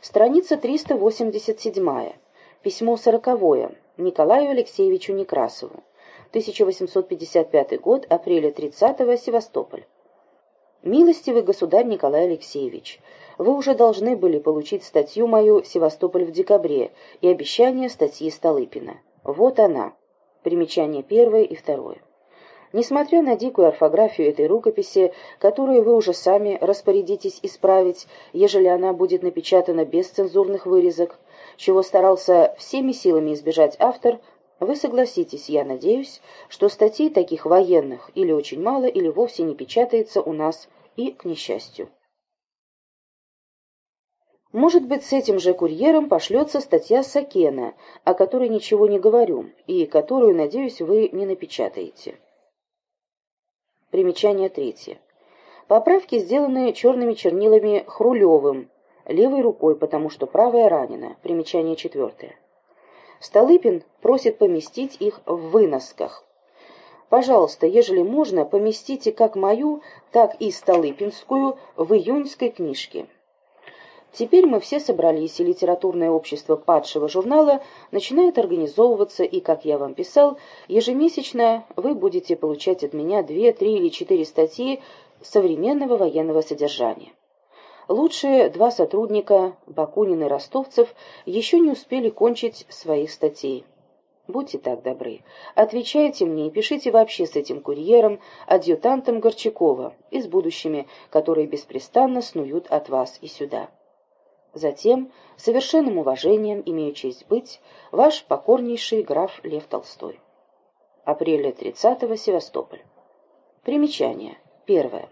Страница 387. Письмо сороковое. Николаю Алексеевичу Некрасову. 1855 год, апреля 30-го, Севастополь. Милостивый государь Николай Алексеевич, вы уже должны были получить статью мою «Севастополь в декабре» и обещание статьи Столыпина. Вот она. Примечание первое и второе. Несмотря на дикую орфографию этой рукописи, которую вы уже сами распорядитесь исправить, ежели она будет напечатана без цензурных вырезок, чего старался всеми силами избежать автор, вы согласитесь, я надеюсь, что статей таких военных или очень мало, или вовсе не печатается у нас и к несчастью. Может быть, с этим же курьером пошлется статья Сакена, о которой ничего не говорю, и которую, надеюсь, вы не напечатаете. Примечание третье. Поправки сделаны черными чернилами Хрулевым, левой рукой, потому что правая ранена. Примечание четвертое. Столыпин просит поместить их в выносках. Пожалуйста, ежели можно, поместите как мою, так и Столыпинскую в июньской книжке. Теперь мы все собрались, и литературное общество падшего журнала начинает организовываться, и, как я вам писал, ежемесячно вы будете получать от меня две, три или четыре статьи современного военного содержания. Лучшие два сотрудника, Бакунин и Ростовцев, еще не успели кончить своих статей. Будьте так добры, отвечайте мне и пишите вообще с этим курьером, адъютантом Горчакова и с будущими, которые беспрестанно снуют от вас и сюда. Затем, совершенным уважением, имею честь быть, ваш покорнейший граф Лев Толстой. Апреля 30-го, Севастополь. Примечание. Первое.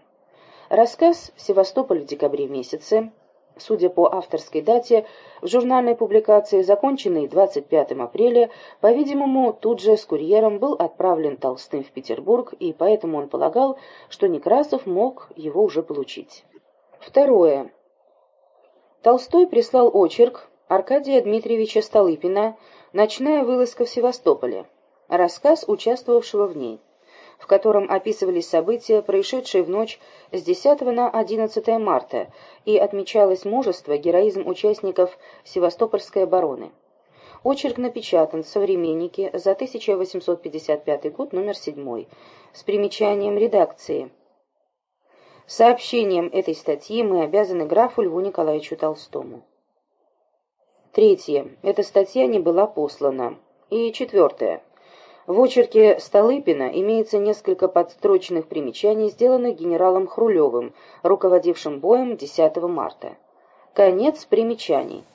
Рассказ «Севастополь в декабре месяце», судя по авторской дате, в журнальной публикации, законченной 25 апреля, по-видимому, тут же с курьером был отправлен Толстым в Петербург, и поэтому он полагал, что Некрасов мог его уже получить. Второе. Толстой прислал очерк Аркадия Дмитриевича Столыпина «Ночная вылазка в Севастополе», рассказ участвовавшего в ней, в котором описывались события, происшедшие в ночь с 10 на 11 марта, и отмечалось мужество, героизм участников Севастопольской обороны. Очерк напечатан в «Современнике» за 1855 год, номер 7, с примечанием редакции – Сообщением этой статьи мы обязаны графу Льву Николаевичу Толстому. Третье. Эта статья не была послана. И четвертое. В очерке Столыпина имеется несколько подстрочных примечаний, сделанных генералом Хрулевым, руководившим боем 10 марта. Конец примечаний.